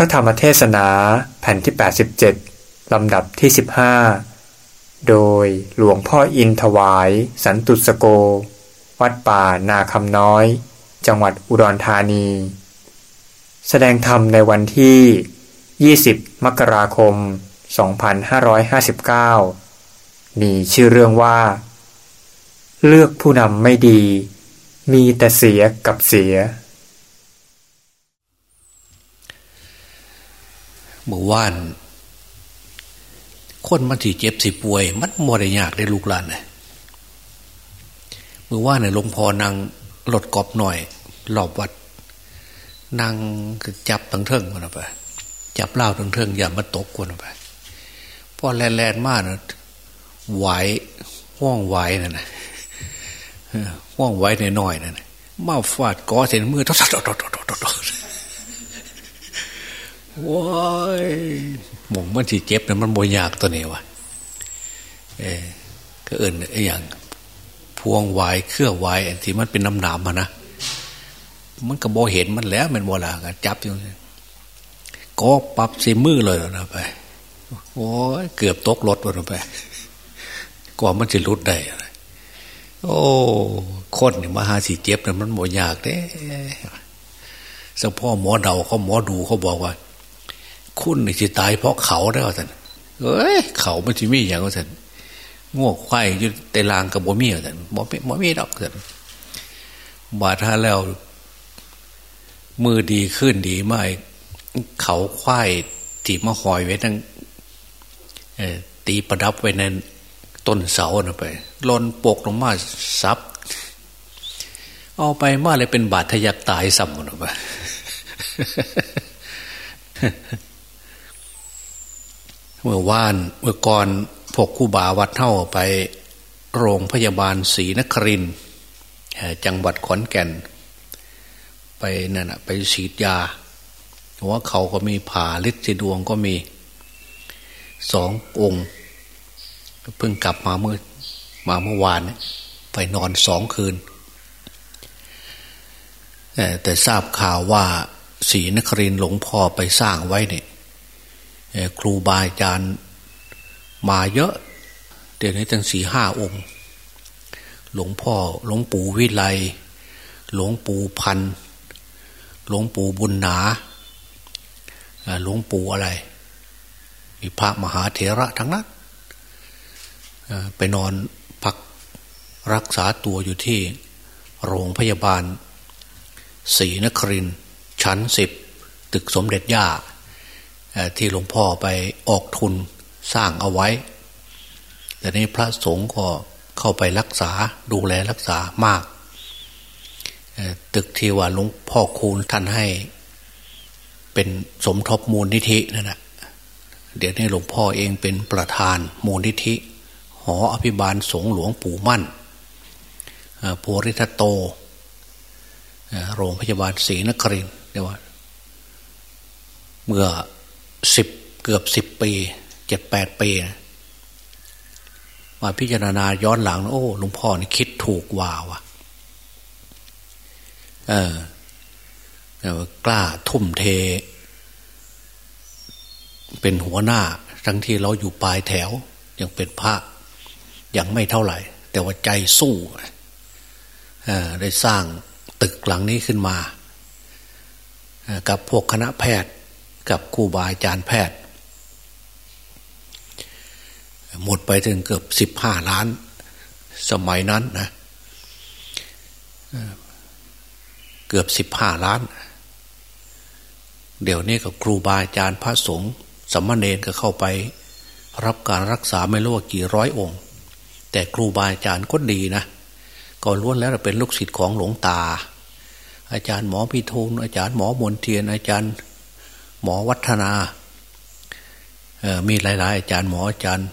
พระธรรมเทศนาแผ่นที่ 87 ลำดับที่ 15 โดยหลวงพ่ออินถวาย สันตุสโก วัดป่านาคำน้อย จังหวัดอุดรธานี แสดงธรรมในวันที่ 20 มกราคม 2559 มีชื่อเรื่องว่า เลือกผู้นำไม่ดี มีแต่เสียกับเสีย เมื่อวาน คนมันสิเจ็บสิป่วย มันมได้ยากได้ลูกหลานเลยเมื่อวานเนี่ยหลวงพ่อนางหลดกอบหน่อยหลอบวัดนางจับทั้งเทิงคนไปจับเล่าทั้งเทิงอย่ามาตกคนไปพอแลนแลนมากนะไหวห้องไหวนั่นนะห้องไหวในน้อยนั่นมาฟาดก้อเส้นมือตดตดตดตดตด ว้ายหมองมันที่เจ็บนะมันบ่ยากตัวนี้วะเออก็เอิญไอ้อย่าง พวงวายเครือวายอันที่มันเป็นน้ำหนามมานะมันก็บ่เห็นมันแล้วมันโบราณจับอยู่ก็ปรับสีมือเลยนะไปโอ้ยเกือบตกรถวันไปกว่ามันจะรุดได้โอ้คนเนี่ยมาหาสีเจ็บเนะมันบ่ยากเด้สพ่อหมอเดาเขาหมอดูเขาบอกว่า คุณนี่จะตายเพราะเขาได้ท่านเอ้ยเขาไม่จะมีอย่างท่านงวกไข่อยู่ในลางกับบ่มีท่านบ่บ่มีดอกท่านบาดท่าแล้ว มือดีขึ้นดีไม่เขาควายตีมาหอยไว้ทั้งตีประดับไว้ในต้นเสาน่ะไปลนปกลงมาซับ เอาไปมาเลยเป็นบาดทะยักตายซ้ำหมดไป มื่อวานเมื่อก่อนพวกคู่บาวัดเท่าไปโรงพยาบาลศรีนครินจังหวัดขอนแก่น ไปนั่นไปฉีดยาหัวเขาก็มีผ่าลิ์ดวงก็มีสององค์เพิ่งกลับมาเมื่อมาเมื่อวานไปนอนสองคืน แต่ทราบข่าวว่าศรีนครินหลวงพ่อไปสร้างไว้เนี่ย ครูบาอาจารย์มาเยอะเดี๋ยวนี้ตั้งสี่ห้าองค์ หลวงพ่อหลวงปู่วิไลหลวงปู่พันหลวงปู่บุญนาหลวงปู่อะไรมีพระมหาเถระทั้งนั้นไปนอนพักรักษาตัวอยู่ที่โรงพยาบาลศรีนครินชั้นสิบตึกสมเด็จย่า ที่หลวงพ่อไปออกทุนสร้างเอาไว้ แต่นี้พระสงฆ์ก็เข้าไปรักษาดูแลรักษามาก ตึกที่ว่าหลวงพ่อคูณท่านให้ เป็นสมทบมูลนิธินั่นแหะเดี๋ยวนี้หลวงพ่อเองเป็นประธานมูลนิธิ หออภิบาลสงหลวงปู่มั่นโพริทโต โรงพยาบาลศรีนครินเรียว่าเมื่อ สิบเกือบสิบปีเจ็ดแปดปีมาพิจารณาย้อนหลัง โอ้หลวงพ่อนี่คิดถูกว่าวะเออกล้าทุ่มเท เป็นหัวหน้า ทั้งที่เราอยู่ปลายแถว ยังเป็นพระยังไม่เท่าไหร่ แต่ว่าใจสู้ได้สร้างตึกหลังนี้ขึ้นมา กับพวกคณะแพทย์ กับครูบาอาจารย์แพทย์ หมดไปถึงเกือบสิบห้าล้าน สมัยนั้นนะเกือบสิบห้าล้าน เดี๋ยวนี้กับครูบาอาจารย์พระสงฆ์สมณเณรก็เข้าไป รับการรักษาไม่รู้ว่ากี่ร้อยองค์ แต่ครูบาอาจารย์ก็ดีนะก็ล้วนแล้วเป็นลูกศิษย์ของหลวงตา อาจารย์หมอพิทูลอาจารย์หมอมนเทียน อาจารย์ หมอวัฒนามีหลาย ๆ อาจารย์หมออาจารย์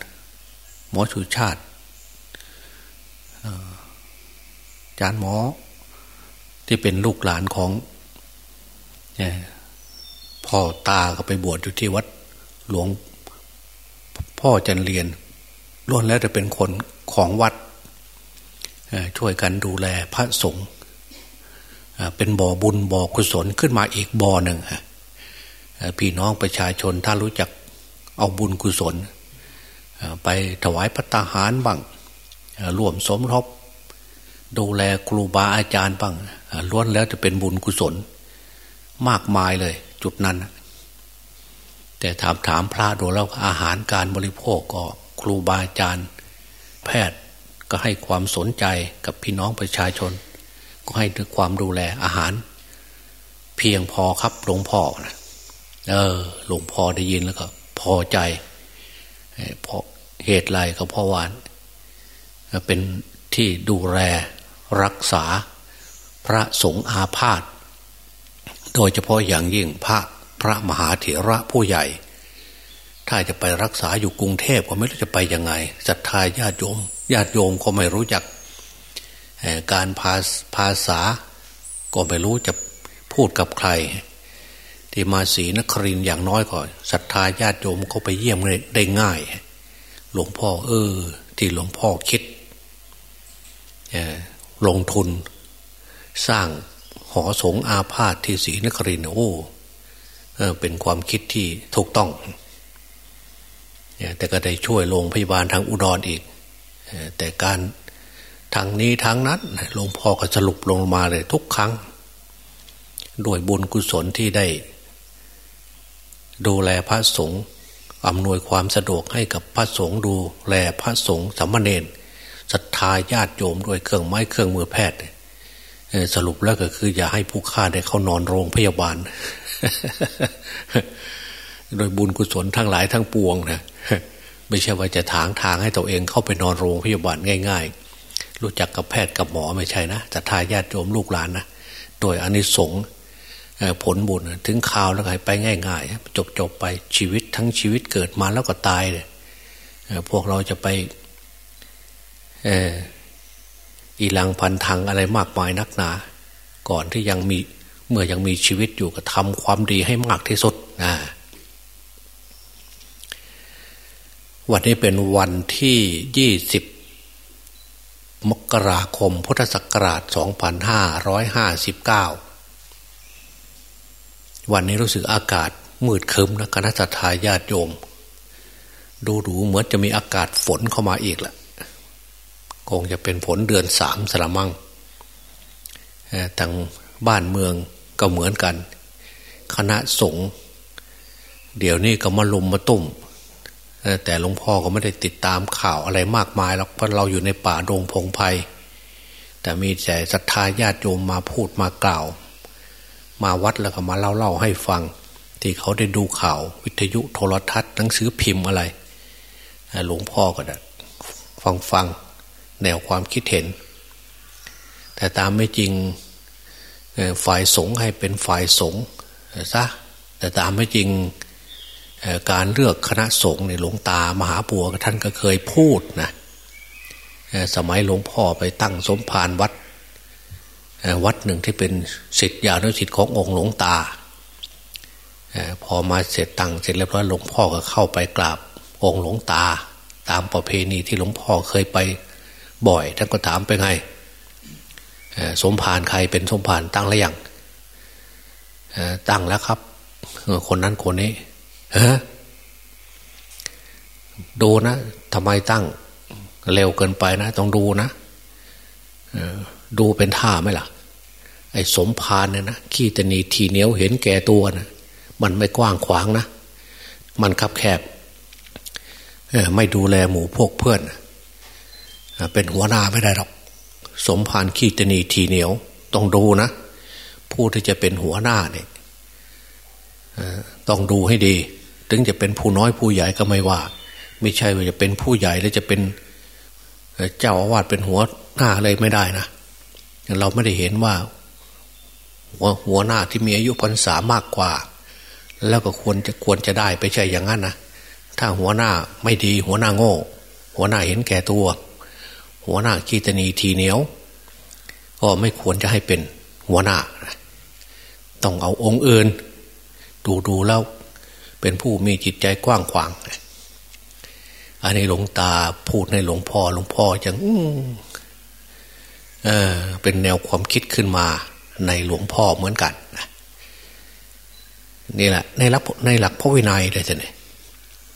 หมอสุชาติอาจารย์หมอ ที่เป็นลูกหลานของพ่อตาก็ไปบวชอยู่ที่วัดหลวงพ่อจันเรียนล้วนแล้วจะเป็นคนของวัดช่วยกันดูแลพระสงฆ์เป็นบ่อบุญบ่อกุศลขึ้นมาอีกบ่อหนึ่ง พี่น้องประชาชนถ้ารู้จักเอาบุญกุศล ไปถวายพระตาหารบ้างร่วมสมทบดูแลครูบาอาจารย์บ้างล้วนแล้วจะเป็นบุญกุศล มากมายเลย จุดนั้น แต่ถามถามพระดูแล้วอาหารการบริโภคก็ครูบาอาจารย์ แพทย์ก็ให้ความสนใจกับพี่น้องประชาชน ก็ให้ด้วยความดูแลอาหาร เพียงพอครับหลวงพ่อนะ เออ หลวงพ่อได้ยินแล้วก็ พอใจเพราะเหตุไรก็เพราะว่าเป็นที่ดูแลรักษาพระสงฆ์อาพาธโดยเฉพาะอย่างยิ่งพระพระมหาเถระผู้ใหญ่ ถ้าจะไปรักษาอยู่กรุงเทพก็ไม่รู้จะไปยังไงศรัทธาญาติโยมญาติโยมก็ไม่รู้จักการภาภาษา ก็ไม่รู้จะพูดกับใคร ที่มาศีนครินอย่างน้อยก่อนศรัทธาญาติโยมเขาไปเยี่ยมได้ง่าย หลวงพ่อเออ ที่หลวงพ่อคิดลงทุน สร้างหอสงอาพาธที่ศรีนครินโอ้เป็นความคิดที่ถูกต้อง แต่ก็ได้ช่วยโรงพยาบาลทางอุดรออีก แต่การทางนี้ทางนั้นหลวงพ่อก็สรุปลงมาเลยทุกครั้ง ด้วยบุญกุศลที่ได้ ดูแลพระสงฆ์อำนวยความสะดวกให้กับพระสงฆ์ดูแลพระสงฆ์สามเณรศรัทธาญาติโยมด้วยเครื่องไม้เครื่องมือแพทย์สรุปแล้วก็คือ อย่าให้ผู้ฆ่าได้เข้านอนโรงพยาบาล โดยบุญกุศลทั้งหลายทั้งปวงนะไม่ใช่ว่าจะถางทางให้ตัวเองเข้าไปนอนโรงพยาบาลง่าย ๆ รู้จักกับแพทย์กับหมอไม่ใช่นะศรัทธาญาติโยมลูกหลานนะโดยอนิสงส์ ผลบุญถึงข่าวแล้วก็ไปง่าย ๆ จบจบไปชีวิตทั้งชีวิตเกิดมาแล้วก็ตายเลยพวกเราจะไปอีหลังพันทางอะไรมากมายนักหนา ก่อนที่ยังมีเมื่อยังมีชีวิตอยู่ก็ทำความดีให้มากที่สุดนะวันนี้เป็นวันที่ยี่สิบมกราคมพุทธศักราชสองพันห้าร้อยห้าสิบเก้า วันนี้รู้สึกอากาศมืดคึมนะคณะสัตยาติโยม ดูดูเหมือนจะมีอากาศฝนเข้ามาอีกละคงจะเป็นผลเดือนสามสละมั่งทางบ้านเมืองก็เหมือนกัน คณะสงฆ์เดี๋ยวนี้ก็มาลุมมาตุ่มแต่หลวงพ่อก็ไม่ได้ติดตามข่าวอะไรมากมายหรอกเพราะเราอยู่ในป่าดงพงไพ่แต่มีแต่ศรัทธาญาติโยมมาพูดมากล่าว มาวัดแล้วก็มาเล่าเล่าให้ฟัง ที่เขาได้ดูข่าววิทยุโทรทัศน์หนังสือพิมพ์อะไรหลวงพ่อก็ได้ฟังฟังแนวความคิดเห็น แต่ตามไม่จริงฝ่ายสงฆ์ให้เป็นฝ่ายสงฆ์ซะแต่ตามไม่จริงการเลือกคณะสงฆ์ในหลวงตามหาปัวท่านก็เคยพูดนะสมัยหลวงพ่อไปตั้งสมภารวัด วัดหนึ่งที่เป็นสิทธิยานุสิทธิ์ขององค์หลวงตาพอมาเสร็จตั้งเสร็จเรียบร้อยหลวงพ่อก็เข้าไปกราบองค์หลวงตา ตามประเพณีที่หลวงพ่อเคยไปบ่อยท่านก็ถามไปไงสมภารใครเป็นสมภารตั้งแล้วยังตั้งแล้วครับคนนั้นคนนี้ฮะดูนะทำไมตั้งเร็วเกินไปนะ ต้องดูนะดูเป็นท่าไหมล่ะ ไอ้สมภารเนี่ยนะขี้ตนีทีเหนียวเห็นแก่ตัวนะมันไม่กว้างขวางนะ มันคับแคบไม่ดูแลหมู่พวกเพื่อน เป็นหัวหน้าไม่ได้หรอก สมภารขี้ตนีทีเหนียว ต้องดูนะ ผู้ที่จะเป็นหัวหน้าเนี่ยต้องดูให้ดี ถึงจะเป็นผู้น้อยผู้ใหญ่ก็ไม่ว่า ไม่ใช่ว่าจะเป็นผู้ใหญ่แล้วจะเป็นเจ้าอาวาสเป็นหัวหน้าเลยไม่ได้นะ เราไม่ได้เห็นว่า หัวหน้าที่มีอายุพรรษามากกว่า แล้วก็ควรจะควรจะได้ไปใช่อย่างนั้นนะถ้าหัวหน้าไม่ดีหัวหน้าโง่ หัวหน้าเห็นแก่ตัว หัวหน้ากีตนีทีเหนียว ก็ไม่ควรจะให้เป็นหัวหน้า ต้องเอาองค์อื่น ดูดูแล้ว เป็นผู้มีจิตใจกว้างขวางอันนี้หลวงตาพูดในหลวงพ่อหลวงพ่อจังเออเป็นแนวความคิดขึ้นมา ในหลวงพ่อเหมือนกันนี่แหละในหลักในหลักพระวินัยเลยท่าน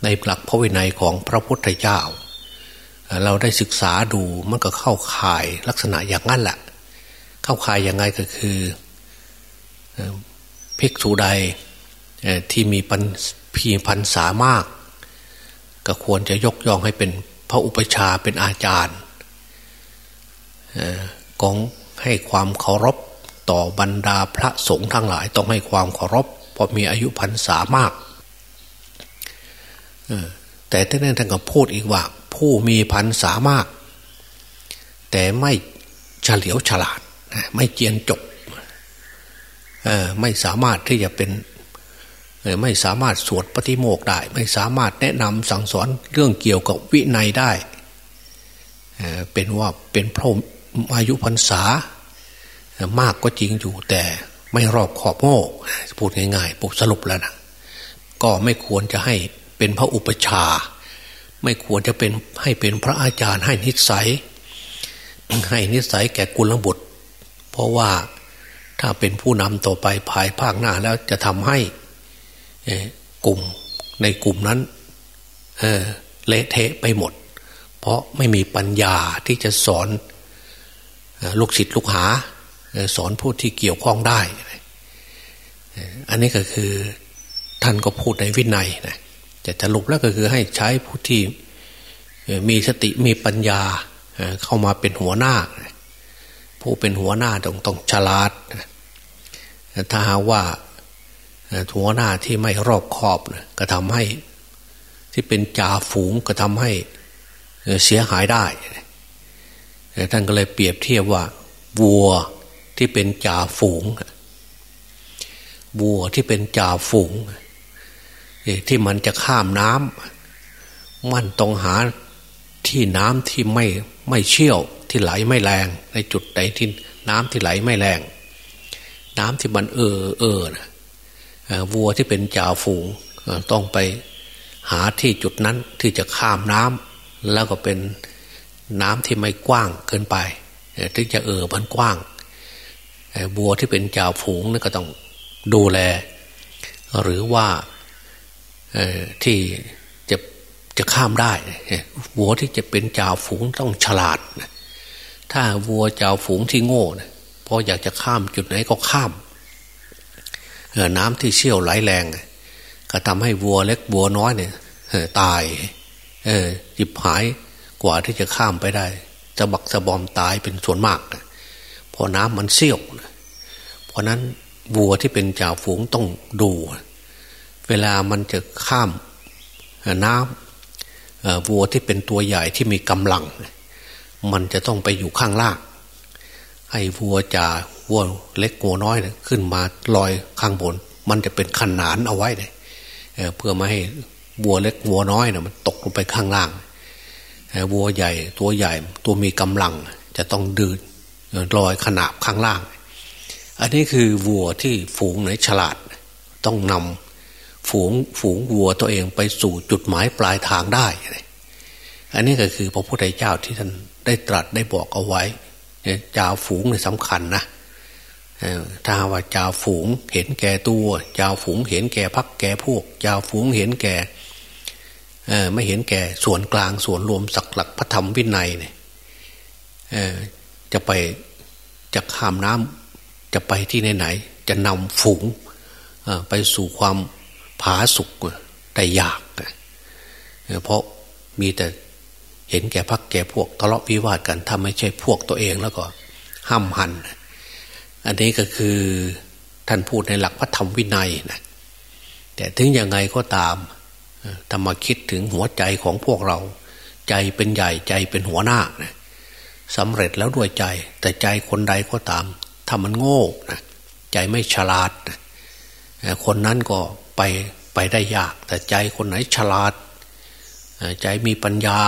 ในหลักพระวินัยของพระพุทธเจ้า เราได้ศึกษาดูมันก็เข้าข่ายลักษณะอย่างนั้นแหละ เข้าข่ายยังไงก็คือภิกษุใดที่มีปัญพีพันสามาก ก็ควรจะยกย่องให้เป็นพระอุปชาเป็นอาจารย์กองให้ความเคารพ ต่อบรรดาพระสงฆ์ทั้งหลายต้องให้ความเคารพเพราะมีอายุพรรษามากแต่ท่านท่านก็พูดอีกว่า ผู้มีพรรษามาก แต่ไม่เฉลียวฉลาดไม่เจียนจบไม่สามารถที่จะเป็นไม่สามารถสวดปฏิโมกได้ ไม่สามารถแนะนำสั่งสอนเรื่องเกี่ยวกับวินัยได้เป็นว่าเป็นพระอายุพรรษา มากก็จริงอยู่แต่ไม่รอบขอบโง่พูดง่ายๆปุบสรุปแล้วนะก็ไม่ควรจะให้เป็นพระอุปชา ไม่ควรจะเป็นให้เป็นพระอาจารย์ให้นิสัย ให้นิสัยแก่กุลบุตร เพราะว่าถ้าเป็นผู้นำต่อไปภายภาคหน้าแล้วจะทำให้กลุ่มในกลุ่มนั้นเเละเทะไปหมด เพราะไม่มีปัญญาที่จะสอนลูกศิษย์ลูกหา สอนผู้ที่เกี่ยวข้องได้ อันนี้ก็คือท่านก็พูดในวินัยนะจะสรุปแล้วก็คือให้ใช้ผู้ที่มีสติมีปัญญาเข้ามาเป็นหัวหน้า ผู้เป็นหัวหน้าต้องต้องฉลาด ถ้าหาว่าหัวหน้าที่ไม่รอบคอบก็ทำให้ที่เป็นจ่าฝูงก็ทำให้เสียหายได้ ท่านก็เลยเปรียบเทียบว่าวัว ที่เป็นจ่าฝูงวัวที่เป็นจ่าฝูงที่มันจะข้ามน้ำมันต้องหาที่น้ำที่ไม่ไม่เชี่ยวที่ไหลไม่แรง ในจุดไหนที่น้ำที่ไหลไม่แรง น้ำที่มันเออเออนะวัวที่เป็นจ่าฝูงต้องไปหาที่จุดนั้นที่จะข้ามน้ำแล้วก็เป็นน้ำที่ไม่กว้างเกินไปที่จะเออมันกว้าง วัวที่เป็นจ่าฝูงนี่ก็ต้องดูแล หรือว่าที่จะจะข้ามได้วัวที่จะเป็นจ่าฝูงต้องฉลาดถ้าวัวจ่าฝูงที่โง่พออยากจะข้ามจุดไหนก็ข้ามน้ำที่เชี่ยวไหลแรง ก็ทำให้วัวเล็กวัวน้อยเนี่ยตาย เออจิบหายกว่าที่จะข้ามไปได้จะบักสะบอมตายเป็นส่วนมากพราะน้ำมันเชี่ยว เพราะนั้นวัวที่เป็นจ่าฝูงต้องดู เวลามันจะข้ามน้ำวัวที่เป็นตัวใหญ่ที่มีกำลัง มันจะต้องไปอยู่ข้างล่างให้วัวจ่าวัวเล็กวัวน้อยนี่ยขึ้นมาลอยข้างบน มันจะเป็นขนานเอาไว้เลยเพื่อไม่ให้วัวเล็กวัวน้อยนี่ยมันตกลงไปข้างล่างวัวใหญ่ตัวใหญ่ตัวมีกำลัง จะต้องดืนลอยขนาบข้างล่าง อันนี้คือวัวที่ฝูงไหนฉลาด ต้องนำฝูงฝูงวัวตัวเองไปสู่จุดหมายปลายทางได้ อันนี้ก็คือพระพุทธเจ้าที่ท่านได้ตรัสได้บอกเอาไว้จ่าฝูงเนี่ยสำคัญนะถ้าว่าจ่าฝูงเห็นแก่ตัวจ่าฝูงเห็นแก่พักแก่พวกจ่าฝูงเห็นแก่ไม่เห็นแก่ส่วนกลางส่วนรวมสักหลักพระธรรมวินัยเนี่ยจะไปจะข้ามน้ำ จะไปที่ไหนๆจะนำฝูงไปสู่ความผาสุกแต่ยาก เพราะมีแต่เห็นแก่พักแก่พวกทะเลาะวิวาทกันถ้าไม่ใช่พวกตัวเองแล้วก็ห้ามหัน อันนี้ก็คือท่านพูดในหลักพระธรรมวินัยนะแต่ถึงยังไงก็ตามถ้ามาคิดถึงหัวใจของพวกเรา ใจเป็นใหญ่ใจเป็นหัวหน้านะสำเร็จแล้วด้วยใจ แต่ใจคนใดก็ตาม ถ้ามันโง่นะใจไม่ฉลาดนะคนนั้นก็ไปไปได้ยาก แต่ใจคนไหนฉลาด ใจมีปัญญา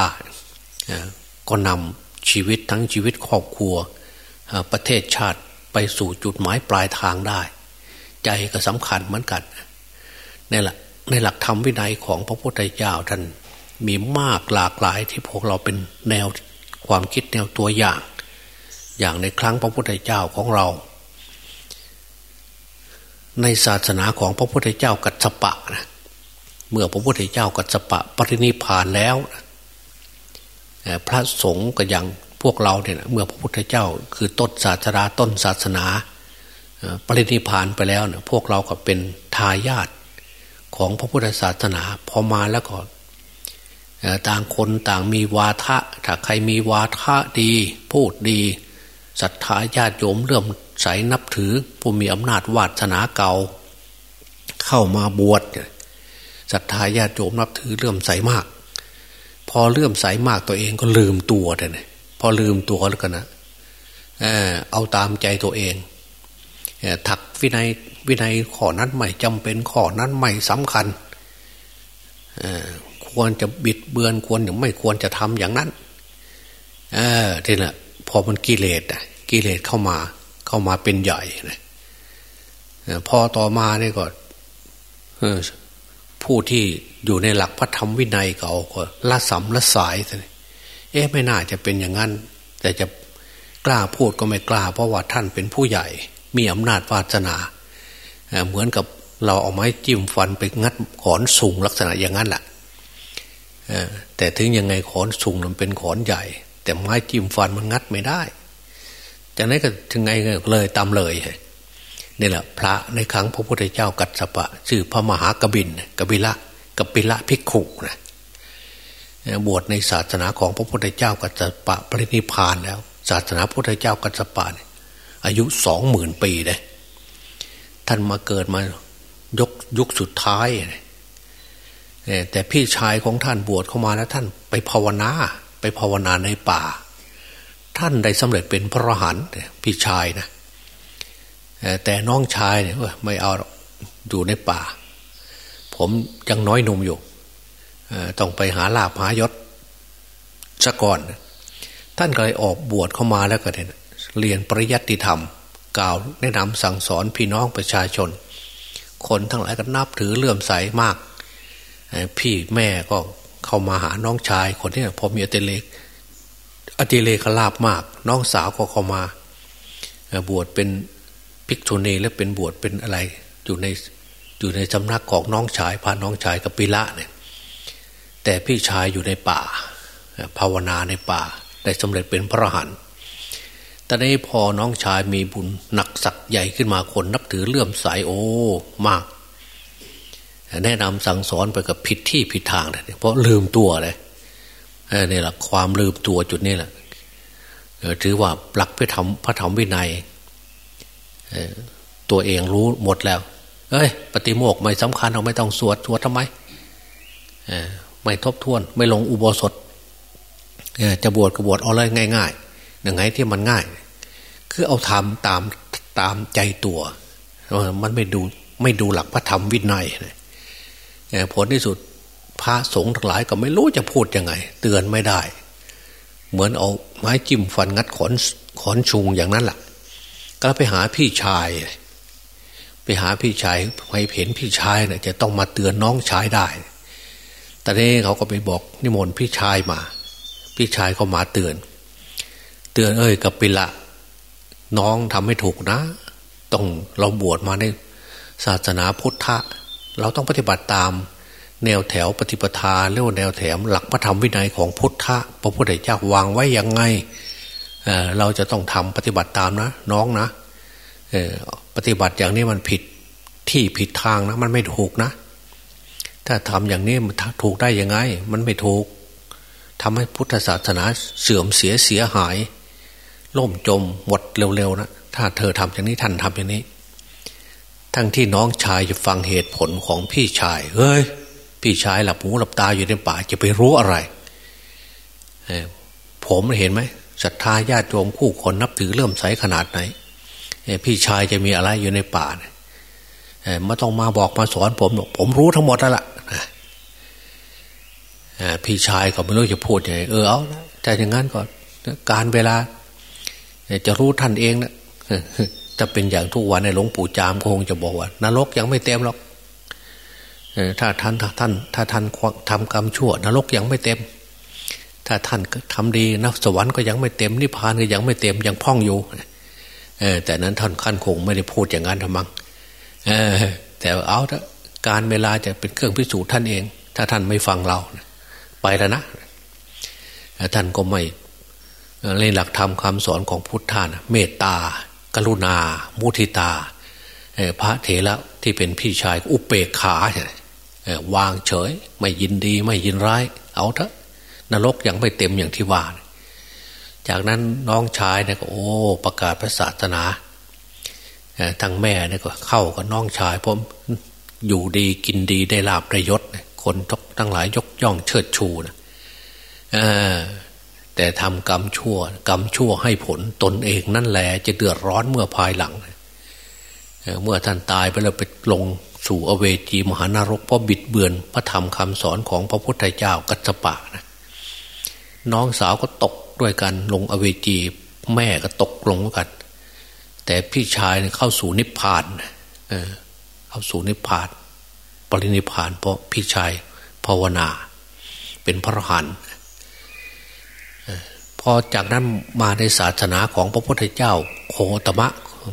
ก็นำชีวิตทั้งชีวิตครอบครัว ประเทศชาติไปสู่จุดหมายปลายทางได้ ใจก็สำคัญเหมือนกันนี่แหละในหลักธรรมวินัยของพระพุทธเจ้าท่านมีมากหลากหลายที่พวกเราเป็นแนวความคิดแนวตัวอย่าง อย่างในครั้งพระพุทธเจ้าของเรา ในศาสนาของพระพุทธเจ้ากัจจปะนะเมื่อพระพุทธเจ้ากัจจปะปรินิพานแล้ว พระสงฆ์ก็อย่างพวกเราเนี่ยเมื่อพระพุทธเจ้า คือต้นศาสนาต้นศาสนาปรินิพานไปแล้วเนี่ยพวกเราก็เป็นทายาทของพระพุทธศาสนาพอมาแล้วก็ต่างคนต่างมีวาทะถ้าใครมีวาทะดี พูดดี ศรัทธาญาติโยมเลื่อมใสนับถือ ผู้มีอำนาจวาสนาเก่า เข้ามาบวชศรัทธาญาติโยมนับถือเลื่อมใสมาก พอเลื่อมใสมากตัวเองก็ลืมตัวเลยพอลืมตัวแล้วกันนะเออเอาตามใจตัวเองถักวินัยวินัยข้อนั้นไม่จำเป็นข้อนั้นไม่สำคัญควรจะบิดเบือนควรหรือไม่ควรจะทำอย่างนั้น เออทีละ พอมันกิเลสอะกิเลสเข้ามา เข้ามาเป็นใหญ่นะพอต่อมาเนี่ยก็ผู้ที่อยู่ในหลักพระธรรมวินัยเก่าก็ละสัมละสายเอ๊ะไม่น่าจะเป็นอย่างนั้น แต่จะกล้าพูดก็ไม่กล้า เพราะว่าท่านเป็นผู้ใหญ่ มีอำนาจวาสนาเหมือนกับเราเอาไม้จิ้มฟันไปงัดขอนสูงลักษณะอย่างนั้นแหละแต่ถึงยังไงขอนสูงมันเป็นขอนใหญ่ แต่ไม้จิ้มฟันมันงัดไม่ได้ จากนั้นก็ถึงไงเลยตามเลยนี่แหละ พระในครั้งพระพุทธเจ้ากัสปะชื่อพระมหากบินกบิละกบิละพิกขุนะบวชในศาสนาของพระพุทธเจ้ากัสปะปรินิพานแล้ว ศาสนาพระพุทธเจ้ากัสปะอายุสองหมื่นปีเลยท่านมาเกิดมายกยุคสุดท้ายแต่พี่ชายของท่านบวชเข้ามาแล้วท่านไปภาวนา ไปภาวนาในป่า ท่านได้สำเร็จเป็นพระอรหันต์พี่ชายนะแต่น้องชายเนี่ยไม่เอาอยู่ในป่า ผมยังน้อยหนุ่มอยู่ต้องไปหาลาภหายศซะก่อน ท่านก็เลยออกบวชเข้ามาแล้วก็เรียนปริยัติธรรม กล่าวแนะนำสั่งสอนพี่น้องประชาชน คนทั้งหลายก็นับถือเลื่อมใสมาก พี่แม่ก็ เข้ามาหาน้องชายคนนี้พอมีอติเลกอติเลกลาบมาก น้องสาวก็เข้ามาบวชเป็นภิกษุณีและเป็นบวชเป็นอะไร อยู่ในอยู่ในสำนักของน้องชายพาน้องชายกับปิละเนี่ย แต่พี่ชายอยู่ในป่า ภาวนาในป่า ได้สำเร็จเป็นพระหันต่ในพอน้องชายมีบุญหนักสักใหญ่ขึ้นมาคนนับถือเลื่อมใสโอ้มาก แนะนำสั่งสอนไปกับผิดที่ผิดทางเลยเพราะลืมตัวเลยนี่แหละความลืมตัวจุดนี้แหละถือว่าปลักพระธรรมพระธรรมวินัยตัวเองรู้หมดแล้ว เอ้ย ปฏิโมกไม่สำคัญเราไม่ต้องสวดสวดทำไมไม่ทบทวน ไม่ลงอุโบสถจะบวชก็บวชเอาเลยง่ายๆยังไงที่มันง่าย คือเอาทำตามตามใจตัว มันไม่ดูไม่ดูหลักพระธรรมวินัย ผลที่สุดพระสงฆ์ทั้งหลายก็ไม่รู้จะพูดยังไง เตือนไม่ได้ เหมือนเอาไม้จิ้มฟันงัดขอนขอนชุงอย่างนั้นแหละก็ไปหาพี่ชาย ไปหาพี่ชายไปเห็นพี่ชายเนะ่ยจะต้องมาเตือนน้องชายได้แต่นี้เขาก็ไปบอกนิมนต์พี่ชายมา พี่ชายเขามาเตือน เตือนเอ้ยกับปิละน้องทำให้ถูกนะ ต้องเราบวชมาในศาสนาพุทธะ เราต้องปฏิบัติตามแนวแถวปฏิปทาเรียกว่าแนวแถวหลักพระธรรมวินัยของพุทธะพระพุทธเจ้าวางไว้ยังไงเเราจะต้องทำปฏิบัติตามนะ น้องนะปฏิบัติอย่างนี้มันผิดที่ผิดทางนะ มันไม่ถูกนะ ถ้าทำอย่างนี้มันถูกได้ยังไง มันไม่ถูกทำให้พุทธศาสนาเสื่อมเสียเสียหาย ล่มจมหมดเร็วๆนะถ้าเธอทำอย่างนี้ท่านทำอย่างนี้ ทั้งที่น้องชายจะฟังเหตุผลของพี่ชาย เฮ้ย พี่ชายหลับหูหลับตาอยู่ในป่าจะไปรู้อะไร ผมเห็นไหมศรัทธาญาติโยมคู่คนนับถือเริ่มใสขนาดไหน พี่ชายจะมีอะไรอยู่ในป่าเนี่ยมาต้องมาบอกมาสอนผมหรอกผมรู้ทั้งหมดแล้วล่ะพี่ชายก็ไม่รู้จะพูดยังไงเออเอาแต่อย่างนั้นก่อนการเวลาจะรู้ท่านเองนะ ถ้าเป็นอย่างทุกวันในหลวงปู่จามคงจะบอกว่านรกยังไม่เต็มหรอกถ้าท่านถ้าท่านถ้าท่านทำกรรมชั่วนรกยังไม่เต็ม ถ้าท่านทำดีนะสวรรค์ก็ยังไม่เต็มนิพพานก็ยังไม่เต็มยังพ่องอยู่แต่นั้นท่านขั้นคงไม่ได้พูดอย่างนั้นทำมังแต่เอาถ้าการเวลาจะเป็นเครื่องพิสูจน์ท่านเอง ถ้าท่านไม่ฟังเราไปแล้วนะท่านก็ไม่ในหลักธรรมคำสอนของพุทธานะเมตตา กรุณา มุทิตาพระเถระที่เป็นพี่ชายอุเปกขาวางเฉย ไม่ยินดีไม่ยินร้าย เอาเถอะนรกยังไม่เต็มอย่างที่ว่าจากนั้นน้องชายเนี่ยก็โอ้ประกาศพระศาสนาทางแม่เนี่ยก็เข้ากับน้องชายผมอยู่ดีกินดีได้ลาบประยศคนทั้งหลายยกย่องเชิดชูนะ แต่ทำกรรมชั่ว กรรมชั่วให้ผลตนเองนั่นแหละจะเดือดร้อนเมื่อภายหลัง เมื่อท่านตายไปแล้วไปลงสู่อเวจีมหานรกเพราะบิดเบือนพระธรรมคำสอนของพระพุทธเจ้ากัจจปะนะน้องสาวก็ตกด้วยกันลงอเวจีแม่ก็ตกลงกัน แต่พี่ชายเข้าสู่นิพพานเเข้าสู่นิพพาน ปรินิพพานเพราะพี่ชายภาวนา เป็นพระหัน พอจากนั้นมาในศาสนาของพระพุทธเจ้าโคตมะ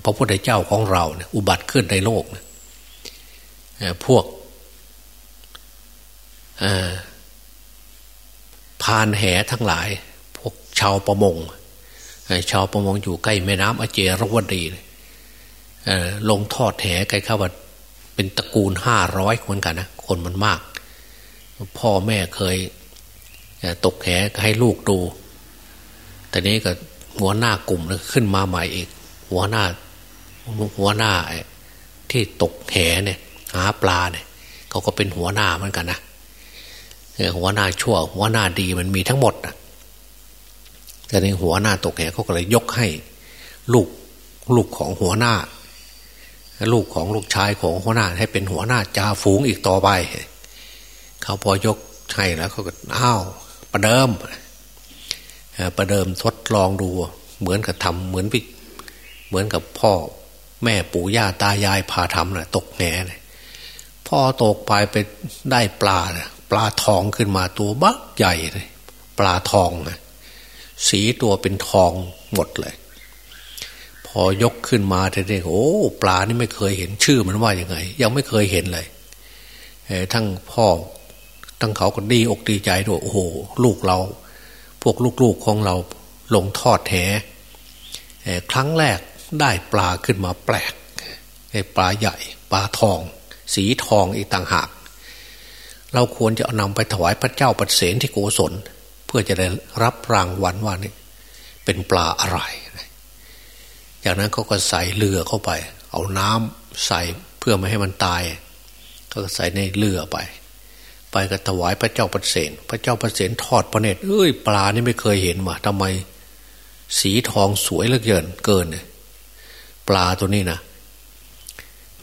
พระพุทธเจ้าของเราเนี่ยอุบัติขึ้นในโลกเนี่ยพวกพานแหทั้งหลาย พวกชาวประมง ชาวประมงอยู่ใกล้แม่น้ำอเจรวดีลงทอดแหใกล้เข้าว่าเป็นตระกูลห้าร้อยคนกันนะคนมันมาก พ่อแม่เคยตกแหให้ลูกดู แต่นี้ก็หัวหน้ากลุ่มขึ้นมาใหม่อีก หัวหน้าหัวหน้าที่ตกแหเนี่ยหาปลาเนี่ยเขาก็เป็นหัวหน้าเหมือนกันนะหัวหน้าชั่ว หัวหน้าดีมันมีทั้งหมดนะแต่ในหัวหน้าตกแหเขาก็เลยยกให้ ลูกลูกของหัวหน้า ลูกของลูกชายของหัวหน้า ให้เป็นหัวหน้าจ่าฝูงอีกต่อไปเขาพอยกให้แล้วเขาก็อ้าวประเดิม ประเดิมทดลองดู เหมือนกับทำเหมือนเหมือนกับพ่อ แม่ปู่ย่าตายายพาทำนะ่ะ ตกแหนพ่อตกไปไปได้ปลานะปลาทองขึ้นมาตัวบักใหญ่เลยปลาทองนะสีตัวเป็นทองหมดเลย พอยกขึ้นมาเด็กโอ้ปลานี่ไม่เคยเห็นชื่อมันว่ายังไง ยังไม่เคยเห็นเลยทั้งพ่อทั้งเขาก็ดีอกดีใจด้วยโอ้โห ลูกเรา พวกลูกๆของเราลงทอดแหครั้งแรกได้ปลาขึ้นมาแปลกปลาใหญ่ ปลาทอง สีทองอีกต่างหาก เราควรจะเอานำไปถวายพระเจ้าปเสนที่โกศล เพื่อจะได้รับรางวัลว่านี่เป็นปลาอะไรจากนั้นเขาก็ใส่เรือเข้าไป เอาน้ำใส่เพื่อไม่ให้มันตายเขาก็ใส่ในเรือไป ไปก็ถวายพระเจ้าประเสนพระเจ้าประเสนทอดพระเนตรเอ้ยปลานี่ไม่เคยเห็นว่ะทำไม สีทองสวยเหลือเกินเกินเนี่ยปลาตัวนี้นะ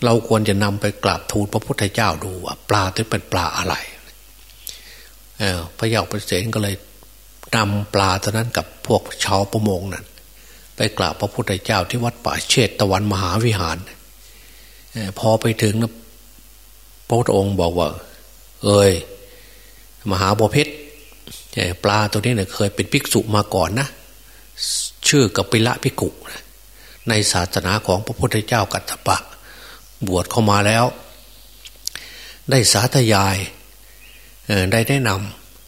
เราควรจะนำไปกราบทูลพระพุทธเจ้าดูว่าปลาตัวเป็นปลาอะไรเออพระเจ้าประเสนก็เลยนำปลาตัวนั้นกับพวกชาวประมงนั้นไปกราบพระพุทธเจ้าที่วัดป่าเชตตะวันมหาวิหาร พอไปถึงนะพระพุทธองค์บอกว่า เอ้ยมหาบพิษปลาตัวนี้เนี่ยเคยเป็นภิกษุมาก่อนนะ ชื่อกัปิละภิกุในศาสนาของพระพุทธเจ้ากัตถปะ บวชเข้ามาแล้ว ได้สาธยายได้แนะน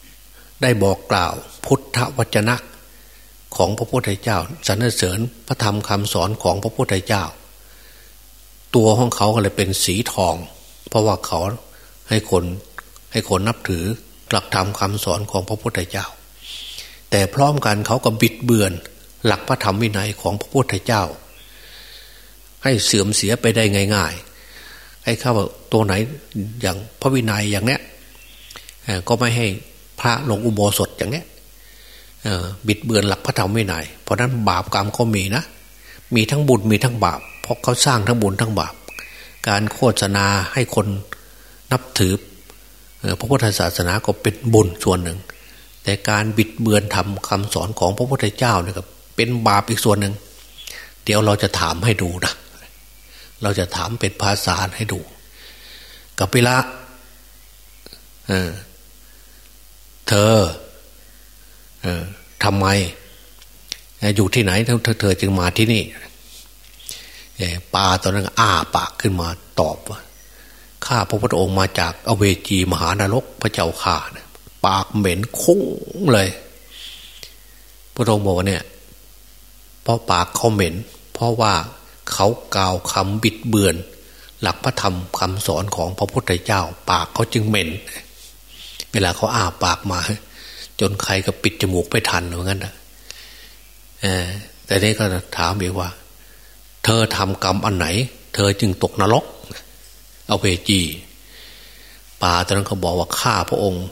ำได้บอกกล่าวพุทธวจนะของพระพุทธเจ้าสรรเสริญพระธรรมคำสอนของพระพุทธเจ้า ตัวของเขาก็เลยเป็นสีทอง เพราะว่าเขาให้คน ให้คนนับถือหลักธรรมคำสอนของพระพุทธเจ้า แต่พร้อมกันเขาก็บิดเบือน หลักพระธรรมวินัยของพระพุทธเจ้า ให้เสื่อมเสียไปได้ง่ายๆให้ข้าว่าตัวไหนอย่างพระวินัยอย่างเนี้ยก็ไม่ให้พระลงอุโบสถอย่างเนี้ยบิดเบือนหลักพระธรรมวินัยเพราะนั้นบาปกรรมก็มีนะ มีทั้งบุญมีทั้งบาปเพราะเขาสร้างทั้งบุญทั้งบาป การโฆษณาให้คนนับถือ พระพุทธศาสนาก็เป็นบุญส่วนหนึ่ง แต่การบิดเบือนทำคำสอนของพระพุทธเจ้าเนี่ยก็เป็นบาปอีกส่วนหนึ่ง เดี๋ยวเราจะถามให้ดูนะเราจะถามเป็นภาษาให้ดู กับปิละเเธอเออทำไม อยู่ที่ไหนเธอเธอจึงมาที่นี่ปลาตอนนั้นอ้าปากขึ้นมาตอบว่า ข้าพระพุทธองค์มาจากอเวจีมหานรกพระเจ้าข่าปากเหม็นคุ้งเลย พระองค์บอกว่าเนี่ยเพราะปากเขาเหม็น เพราะว่าเขากล่าวคำบิดเบือน หลักพระธรรมคำสอนของพระพุทธเจ้า ปากเขาจึงเหม็น เวลาเขาอ้าปากมา จนใครก็ปิดจมูกไม่ทันเหมือนกันนะแต่นี้ก็ถามอีกว่า เธอทำกรรมอันไหน เธอจึงตกนรก อาเวจีป่าตอนนั้นเขาบอกว่าข้าพระองค์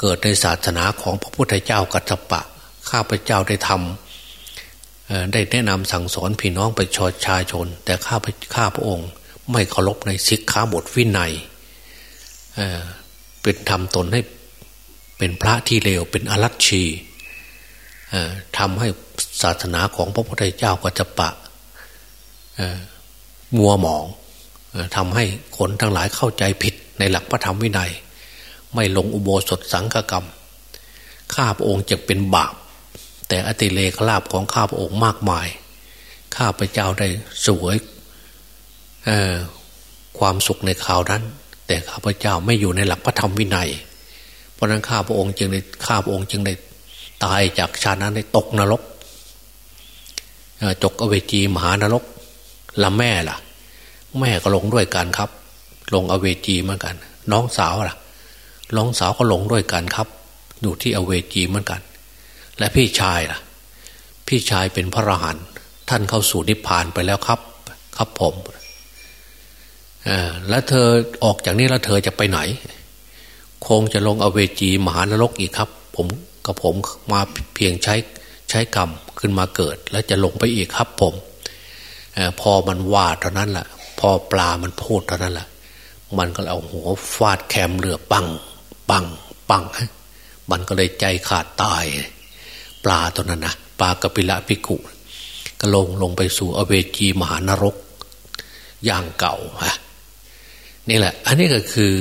เกิดในศาสนาของพระพุทธเจ้ากัจจปะ ข้าพระเจ้าได้ทำได้แนะนำสั่งสอนพี่น้องประชาชาชน แต่ข้าพข้าพระองค์ไม่เคารพในสิกขาบทวินัยเป็นทำตนให้เป็นพระที่เลวเป็นอรัชชีทำให้ศาสนาของพระพุทธเจ้ากัจจปะมัวหมอง ทำให้คนทั้งหลายเข้าใจผิดในหลักพระธรรมวินัย ไม่ลงอุโบสถสังฆกรรม ข้าพระองค์จะเป็นบาป แต่อติเลกลาบของข้าพระองค์มากมาย ข้าพระเจ้าได้สวยความสุขในข่าวนั้น แต่ข้าพเจ้าไม่อยู่ในหลักพระธรรมวินัย เพราะนั้นข้าพระองค์จึงได้ข้าพระองค์จึงได้ตายจากชาตินั้นได้ตกนรกจกอเวจีมหานรกละแม่ล่ะ แม่ก็หลงด้วยกันครับ ลงอเวจีเหมือนกัน น้องสาวล่ะ น้องสาวก็หลงด้วยกันครับ อยู่ที่อเวจีเหมือนกัน และพี่ชายล่ะ พี่ชายเป็นพระอรหันต์ท่านเข้าสู่นิพพานไปแล้วครับ ครับผมแล้วเธอออกจากนี้แล้วเธอจะไปไหน คงจะลงอเวจีมหานรกอีกครับ ผมกับผมมาเพียงใช้ใช้กรรมขึ้นมาเกิด แล้วจะลงไปอีกครับ ผมอพอมันว่าเท่านั้นแหละ พอปลามันพูดเท่านั้นแหละมันก็เอาหัวฟาดแคมเรือปัง ปัง ปัง มันก็เลยใจขาดตาย ปลาตัวนั้นนะปลากระปิละพิกุก็ลงลงไปสู่อเวจีมหานรก อย่างเก่าฮะนี่แหละ อันนี้ก็คือ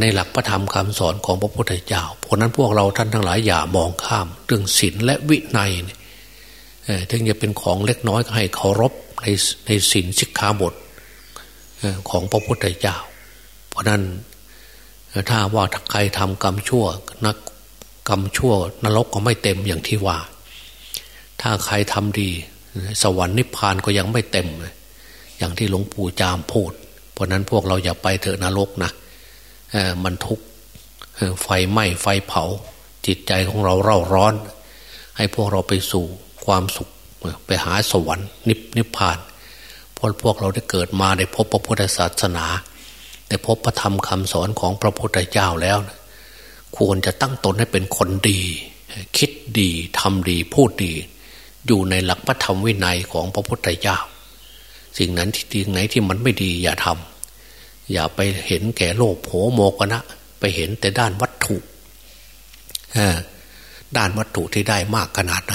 ในหลักพระธรรมคำสอนของพระพุทธเจ้า เพราะนั้นพวกเราท่านทั้งหลายอย่ามองข้าม เรื่องศีลและวินัยถึงจะเป็นของเล็กน้อยก็ให้เคารพ ในในศีลสิกขาบทของพระพุทธเจ้า เพราะนั้นถ้าว่าใครทำกรรมชั่วนักกรรมชั่วนรกก็ไม่เต็มอย่างที่ว่า ถ้าใครทำดี สวรรค์นิพพานก็ยังไม่เต็ม อย่างที่หลวงปู่จามพูด เพราะนั้นพวกเราอย่าไปเถอะนรกนะมันทุกไฟไหม้ไฟเผา จิตใจของเราเร่าร้อน ให้พวกเราไปสู่ความสุข ไปหาสวรรค์นิพนิพพานพราะพวกเราได้เกิดมาได้พบพระพุทธศาสนาได้พบพระธรรมคำสอนของพระพุทธเจ้าแล้วนะควรจะตั้งตนให้เป็นคนดี คิดดีทำดีพูดดี อยู่ในหลักพระธรรมวินัยของพระพุทธเจ้า สิ่งนั้นที่ไหนที่มันไม่ดีอย่าทำอย่าไปเห็นแก่โลภโผโมกนะ ไปเห็นแต่ด้านวัตถุด้านวัตถุที่ได้มากขนาดไหน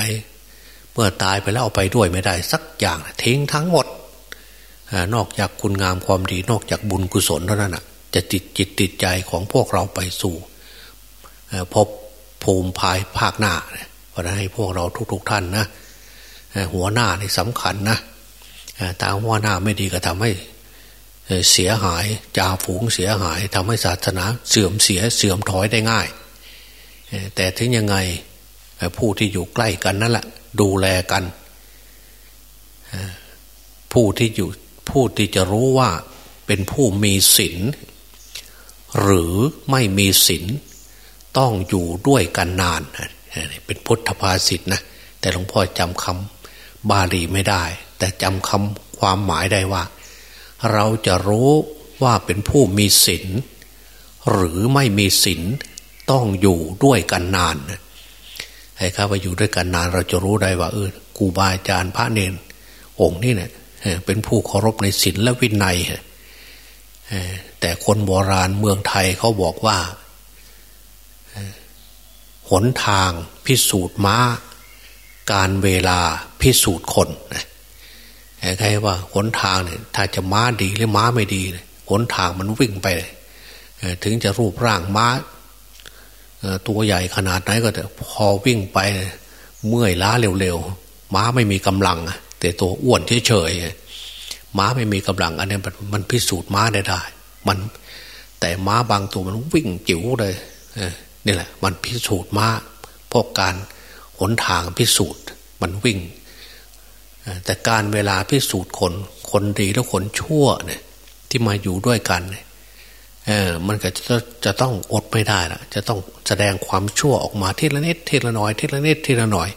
เมื่อตายไปแล้วเอาไปด้วยไม่ได้สักอย่างทิ้งทั้งหมดนอกจากคุณงามความดีนอกจากบุญกุศลเท่านั้นจะติดจิตติดใจของพวกเราไปสู่พบภูมิภายภาคหน้าเพราะนั้นให้พวกเราทุกๆทท่านนะหัวหน้านี่สำคัญนะตาหัวหน้าไม่ดีก็ทำให้เสียหายจ่าฝูงเสียหายทำให้ศาสนาเสื่อมเสียเสื่อมถอยได้ง่าย แต่ถึงยังไงผู้ที่อยู่ใกล้กันนั่นแหละ ดูแลกัน ผู้ที่อยู่ผู้ที่จะรู้ว่าเป็นผู้มีศีลหรือไม่มีศีลต้องอยู่ด้วยกันนาน เป็นพุทธภาษิตนะ แต่หลวงพ่อจำคำบาลีไม่ได้ แต่จำคำความหมายได้ว่า เราจะรู้ว่าเป็นผู้มีศีลหรือไม่มีศีลต้องอยู่ด้วยกันนาน ให้ข้าไปอยู่ด้วยกันนาน เราจะรู้ได้ว่าเออครูบาอาจารย์พระเนนองค์นี่เนี่ยเป็นผู้เคารพในศีลและวินัยแต่คนโบราณเมืองไทยเขาบอกว่าหนทางพิสูจน์ม้า การเวลาพิสูจน์คนใครว่าหนทางเนี่ยถ้าจะม้าดีหรือม้าไม่ดีหนทางมันวิ่งไป ถึงจะรูปร่างม้า ตัวใหญ่ขนาดไหนก็แต่พอวิ่งไปเมื่อยล้าเร็วๆม้าไม่มีกำลัง แต่ตัวอ้วนเฉยๆม้าไม่มีกำลัง อันนี้มันพิสูจน์ม้าได้ได้ มันแต่ม้าบางตัวมันวิ่งจิ๋วเลยนี่แหละ มันพิสูจน์ม้าเพราะการหนทางพิสูจน์มันวิ่ง แต่การเวลาพิสูจน์คนคนดีและคนชั่วเนี่ยที่มาอยู่ด้วยกันเนี่ย เออ มันก็จะจะต้องอดไม่ได้ละจะต้องแสดงความชั่วออกมาทีละนิดทีละน้อยทีละนิดทีละน้อย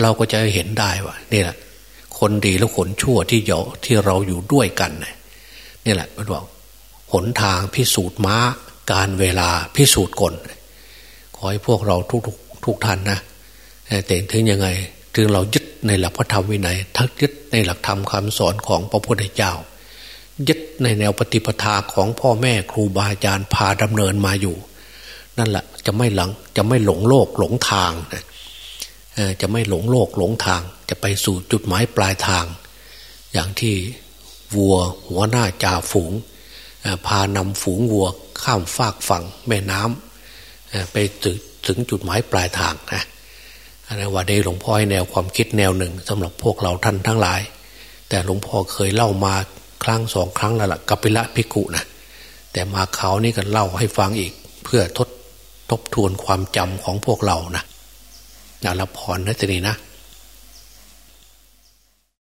เราก็จะเห็นได้ว่านี่แหละคนดีและคนชั่วที่เยาที่เราอยู่ด้วยกันนี่แหละมันบอกหนทางพิสูจน์ม้า การเวลาพิสูจน์คนขอให้พวกเราทุกทุกทุกท่านนะแต่ถึงยังไงถึงเรายึดในหลักพระธรรมวินัยทักยึดในหลักธรรมคำสอนของพระพุทธเจ้า ยึดในแนวปฏิปทาของพ่อแม่ครูบาอาจารย์พาดำเนินมาอยู่ นั่นแหละจะไม่หลังจะไม่หลงโลกหลงทางนะจะไม่หลงโลกหลงทาง จะไปสู่จุดหมายปลายทาง อย่างที่วัวหัวหน้าจ่าฝูง พานำฝูงวัวข้ามฟากฝั่งแม่น้ำไปถึงจุดหมายปลายทางนะอันนี้ว่าได้หลวงพ่อให้แนวความคิดแนวหนึ่งสำหรับพวกเราท่านทั้งหลาย แต่หลวงพ่อเคยเล่ามา ครั้งสองครั้งแล้วล่ะกัปิละพิกุนะแต่มาเขานี่ก็เล่าให้ฟังอีก เพื่อทดทบทวนความจำของพวกเรานะนารับพรนะจนีนะ